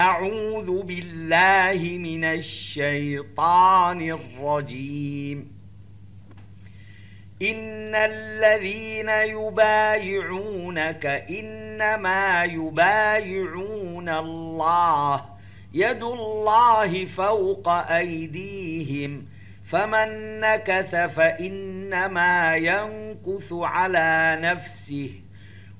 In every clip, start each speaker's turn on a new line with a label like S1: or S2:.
S1: أعوذ بالله من الشيطان الرجيم إن الذين يبايعونك إنما يبايعون الله يد الله فوق أيديهم فمن نكث فإنما ينكث على نفسه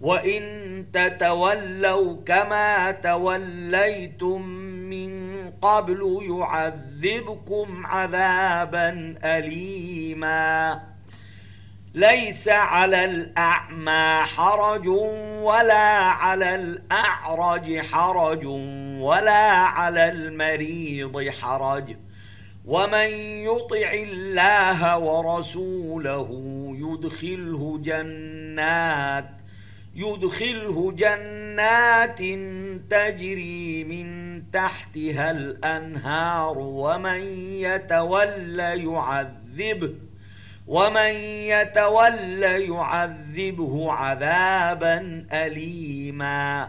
S1: وان تتولوا كما توليتم من قبل يعذبكم عذابا اليما ليس على الاعمى حرج ولا على الاعرج حرج ولا على المريض حرج ومن يطع الله ورسوله يدخله جنات يدخله جنات تجري من تحتها الأنهار ومن يتولى يعذبه ومن يتولى يعذبه عذابا أليماً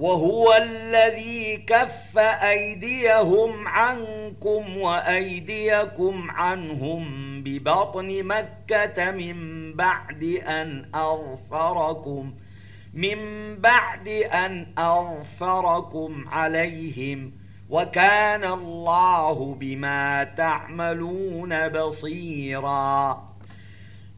S1: وهو الذي كف أيديهم عنكم وأيديكم عنهم ببطن مكة من بعد أن أغفركم من بعد أن أغفركم عليهم وكان الله بما تعملون بصيراً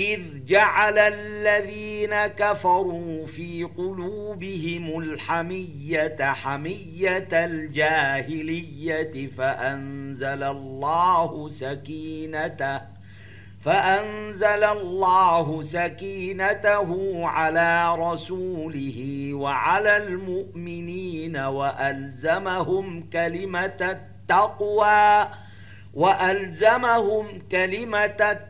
S1: إذ جعل الذين كفروا في قلوبهم الحمية حمية الجاهلية فأنزل الله سكينته فأنزل الله سكينته على رسوله وعلى المؤمنين وألزمهم كلمة التقوى وألزمهم كلمة التقوى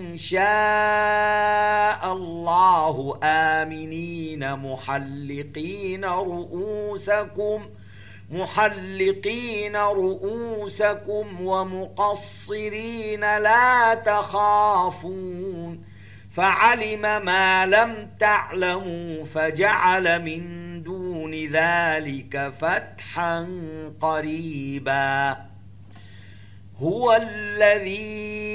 S1: شاء الله آمنين محلقين رؤوسكم محلقين رؤوسكم ومقصرين لا تخافون فعلم ما لم تعلموا فجعل من دون ذلك فتحا قريبا هو الذي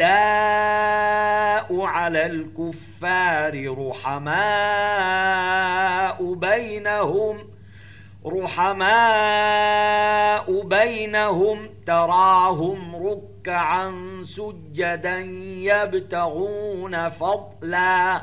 S1: أشداء على الكفار رحماء بينهم رحماء بينهم تراهم ركعا سجدا يبتغون فضلاً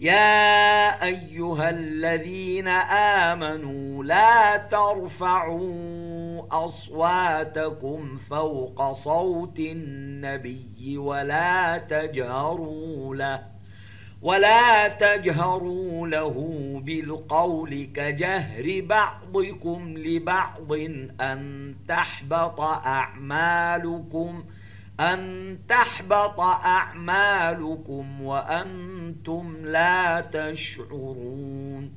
S1: يا أيها الذين آمنوا لا ترفعوا أصواتكم فوق صوت النبي ولا تجهروا له ولا تجهروا له بالقول كجهر بعضكم لبعض أن تحبط أعمالكم ۖ أن تحبط أعمالكم وأنتم لا تشعرون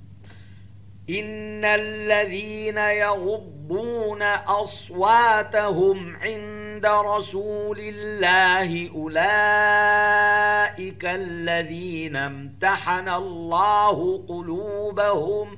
S1: إن الذين يغضون أصواتهم عند رسول الله أولئك الذين امتحن الله قلوبهم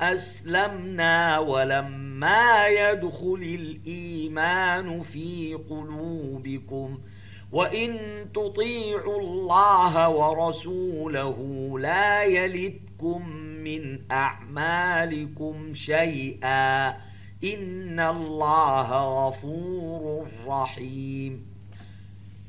S1: أسلمنا ولما يدخل الإيمان في قلوبكم وإن تطيعوا الله ورسوله لا يلدكم من أعمالكم شيئا إن الله غفور رحيم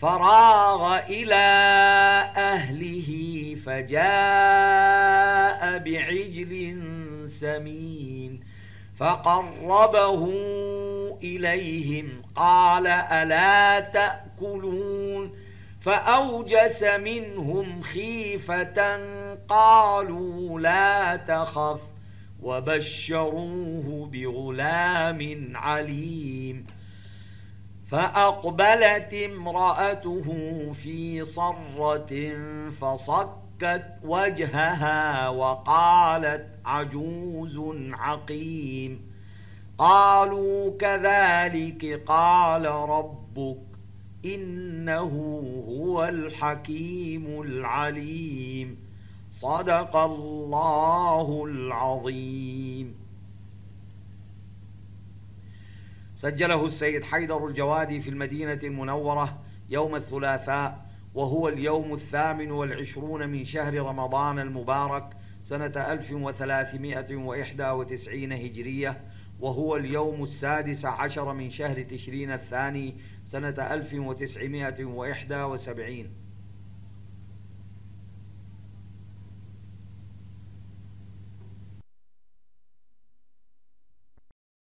S1: فراغ إلى أهله فجاء بعجل سمين فقربه إليهم قال ألا تأكلون فأوجس منهم خيفة قالوا لا تخف وبشروه بغلام عليم فأقبلت امرأته في صرة فصكت وجهها وقالت عجوز عقيم قالوا كذلك قال ربك إنه هو الحكيم العليم صدق الله العظيم سجله السيد حيدر الجوادي في المدينة المنورة يوم الثلاثاء وهو اليوم الثامن والعشرون من شهر رمضان المبارك سنة 1391 هجرية وهو اليوم السادس عشر من شهر تشرين الثاني سنة 1971